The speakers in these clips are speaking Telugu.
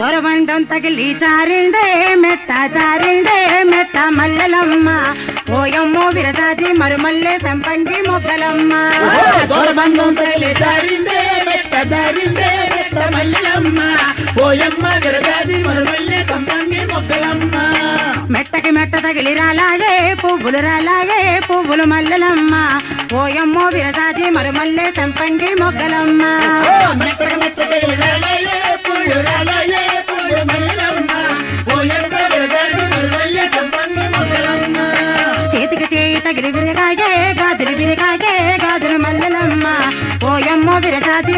దొరబంధం తగిలి చారిండే మెట్ట చారిండే మెట్ట మల్లెలమ్మ. ఓయమ్మో విరదాది మరుమల్లె సంపంగి మొగ్గలమ్మ. దొరబంధం తగిలి జారిందే మెట్ట జారిందే మెట్ట మల్లెలమ్మ. పోయమ్మ గరదాది మరుమల్లె సంపంగి మొక్కలమ్మ మెట్టకి మెట్ట తగిలి రాలాగే పువ్వులు రాలాగే పువ్వులు మల్లెలమ్మ. ఓయమ్మో విరదాది మరుమల్లె సంపంగి మొగ్గలమ్మ. మెత్తగా మెత్త మల్లెలమ్మ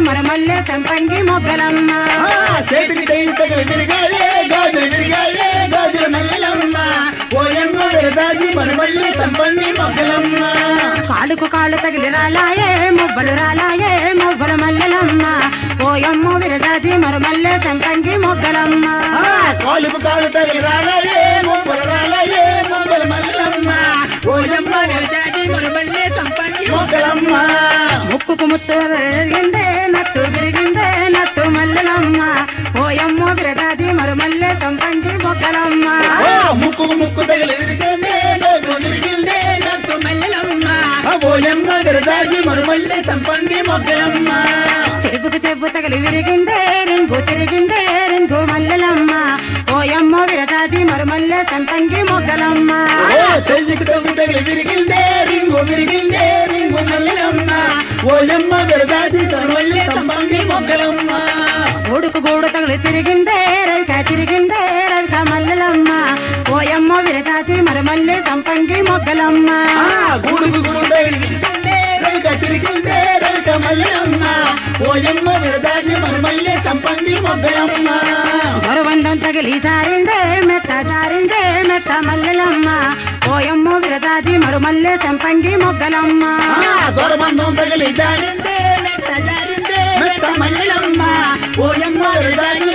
మరుమల్లె సంపంగి కాలుకు కాళ్ళు తగిలి రాలాయే మువ్వలు రాలాయే మువ్వలు మల్లెలమ్మ. ఓయమ్మో విరదాది మరుమల్లె సంపంగి మొగ్గలమ్మ. కాలుకు కాలు తగిలి రాలయే మొక్కలు సంపంగి మొక్కలమ్మ ముక్కుకు ముత్తు విరిగిందే నట్టు విరిగిందే నట్టు మల్లెలమ్మ. ఓయమ్మో విరదాది మరుమల్లె సంపంగి మొగ్గలమ్మ. ముక్కు ముక్కు తగిలి విరిగిందే నోకు విరిగిందే నట్టు మల్లెలమ్మ ఓయమ్మ గరజాతి మరుమల్లే సంపంగి మొక్కలమ్మ చెప్పుకు చెప్పు తగిలి విరిగిందే రింగు తిరిగిందే రింగు మల్లెలమ్మ. ఓయమ్మో విరదాది మరుమల్లె సంపంగి మొగ్గలమ్మ. ఓ చెయ్యికి తగ్గు తగిలి విరిగిందే రింగు విరిగిందే రింగు మల్లెలమ్మ ఓయమ్మ గరజాతి మరుమల్లే సంపంగి మొక్కలమ్మ. ఉడుకు గూడు తగిలి తిరిగిందే రైక తిరిగిందే రైక మల్లెలమ్మ. ఓయమ్మో విరదాది మరుమల్లె సంపంగి మొగ్గలమ్మ గూడుగు గూడు తిరిగిందే రైక తిరిగిందే. ఓయమ్మ విరదాజి మరుమల్లె సంపంగి మొగ్గలమ్మ. గొరవందం తగిలి జారిందే మెత్త జారిందే మెత్త మల్లెలమ్మ. ఓయమ్మో విరదాది మరుమల్లె సంపంగి మొగ్గలమ్మ. దొరబంధం తగిలి జారిందే మెట్ట జారిందే మెట్ట మల్లెమ్మ ఓయమ్మ విరదాజి